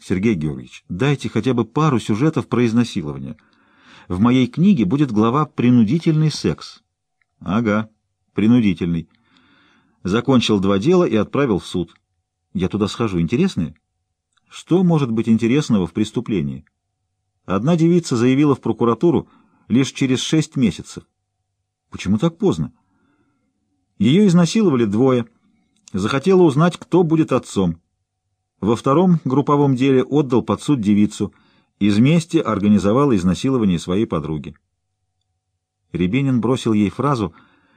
Сергей Георгиевич, дайте хотя бы пару сюжетов про изнасилование. В моей книге будет глава «Принудительный секс». Ага, принудительный. Закончил два дела и отправил в суд. Я туда схожу. Интересные? Что может быть интересного в преступлении? Одна девица заявила в прокуратуру лишь через шесть месяцев. Почему так поздно? Ее изнасиловали двое. Захотела узнать, кто будет отцом. Во втором групповом деле отдал под суд девицу. Из мести организовала изнасилование своей подруги. Рябинин бросил ей фразу,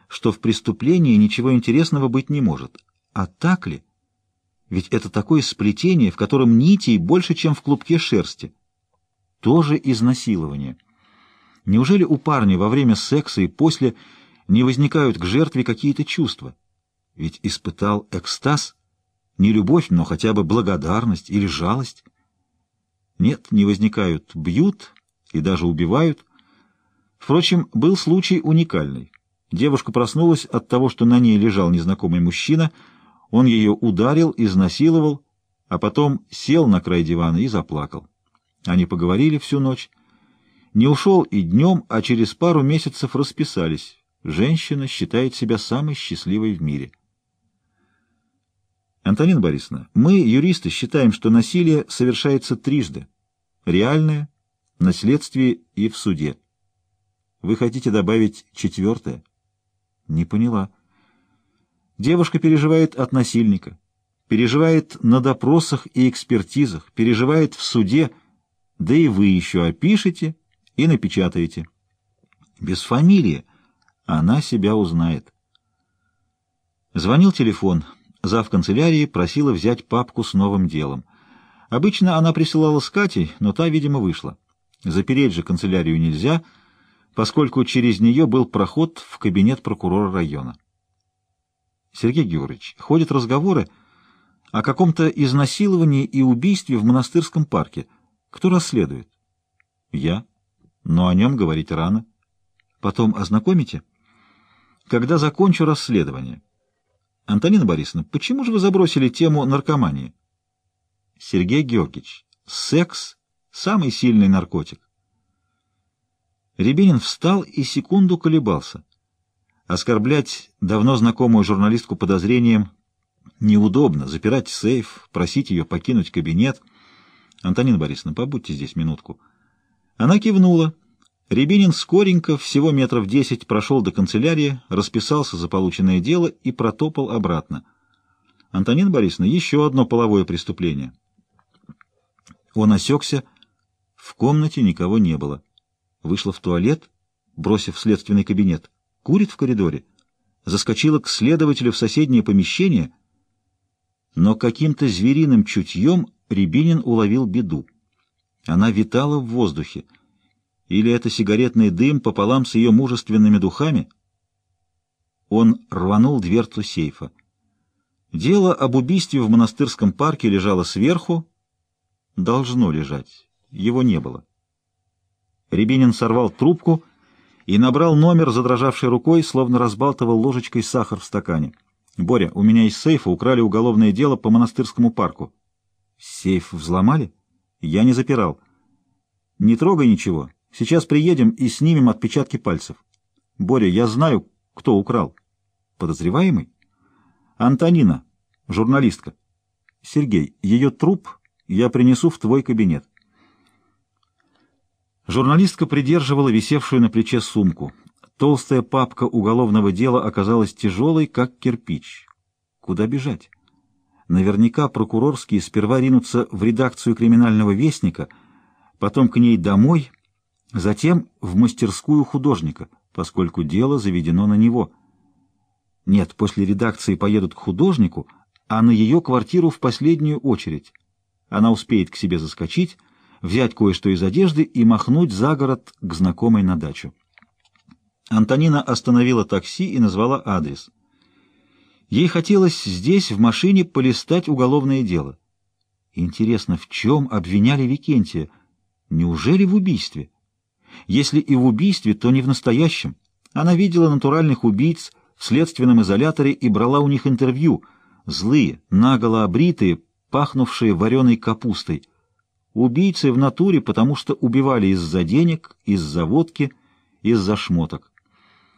что в преступлении ничего интересного быть не может. А так ли? Ведь это такое сплетение, в котором нитей больше, чем в клубке шерсти. Тоже изнасилование. Неужели у парня во время секса и после не возникают к жертве какие-то чувства? Ведь испытал экстаз, не любовь, но хотя бы благодарность или жалость. Нет, не возникают, бьют и даже убивают. Впрочем, был случай уникальный. Девушка проснулась от того, что на ней лежал незнакомый мужчина, он ее ударил, изнасиловал, а потом сел на край дивана и заплакал. Они поговорили всю ночь. Не ушел и днем, а через пару месяцев расписались. Женщина считает себя самой счастливой в мире. Антонина Борисовна, мы, юристы, считаем, что насилие совершается трижды. Реальное, на следствии и в суде. Вы хотите добавить четвертое? Не поняла. Девушка переживает от насильника, переживает на допросах и экспертизах, переживает в суде, да и вы еще опишете и напечатаете. Без фамилии она себя узнает. Звонил телефон. Зав канцелярии просила взять папку с новым делом. Обычно она присылала с Катей, но та, видимо, вышла. Запереть же канцелярию нельзя, поскольку через нее был проход в кабинет прокурора района. Сергей Георгиевич, ходят разговоры о каком-то изнасиловании и убийстве в монастырском парке. Кто расследует? Я. Но о нем говорить рано. Потом ознакомите? Когда закончу расследование. Антонина Борисовна, почему же вы забросили тему наркомании? Сергей Георгиевич, секс — самый сильный наркотик. Рябинин встал и секунду колебался. Оскорблять давно знакомую журналистку подозрением неудобно, запирать сейф, просить ее покинуть кабинет. Антонина Борисовна, побудьте здесь минутку. Она кивнула. Рябинин скоренько, всего метров десять, прошел до канцелярии, расписался за полученное дело и протопал обратно. Антонина Борисовна, еще одно половое преступление. Он осекся. В комнате никого не было. Вышла в туалет, бросив следственный кабинет. Курит в коридоре. Заскочила к следователю в соседнее помещение, но каким-то звериным чутьем Рябинин уловил беду. Она витала в воздухе. Или это сигаретный дым пополам с ее мужественными духами? Он рванул дверцу сейфа. Дело об убийстве в монастырском парке лежало сверху. Должно лежать. Его не было. Рябинин сорвал трубку и набрал номер, задрожавшей рукой, словно разбалтывал ложечкой сахар в стакане. «Боря, у меня из сейфа украли уголовное дело по монастырскому парку». «Сейф взломали?» «Я не запирал». «Не трогай ничего. Сейчас приедем и снимем отпечатки пальцев. Боря, я знаю, кто украл. Подозреваемый? Антонина, журналистка. Сергей, ее труп я принесу в твой кабинет. Журналистка придерживала висевшую на плече сумку. Толстая папка уголовного дела оказалась тяжелой, как кирпич. Куда бежать? Наверняка прокурорские сперва ринутся в редакцию криминального вестника, потом к ней домой — Затем в мастерскую художника, поскольку дело заведено на него. Нет, после редакции поедут к художнику, а на ее квартиру в последнюю очередь. Она успеет к себе заскочить, взять кое-что из одежды и махнуть за город к знакомой на дачу. Антонина остановила такси и назвала адрес. Ей хотелось здесь, в машине, полистать уголовное дело. Интересно, в чем обвиняли Викентия? Неужели в убийстве? Если и в убийстве, то не в настоящем. Она видела натуральных убийц в следственном изоляторе и брала у них интервью. Злые, наголо обритые, пахнувшие вареной капустой. Убийцы в натуре, потому что убивали из-за денег, из-за водки, из-за шмоток.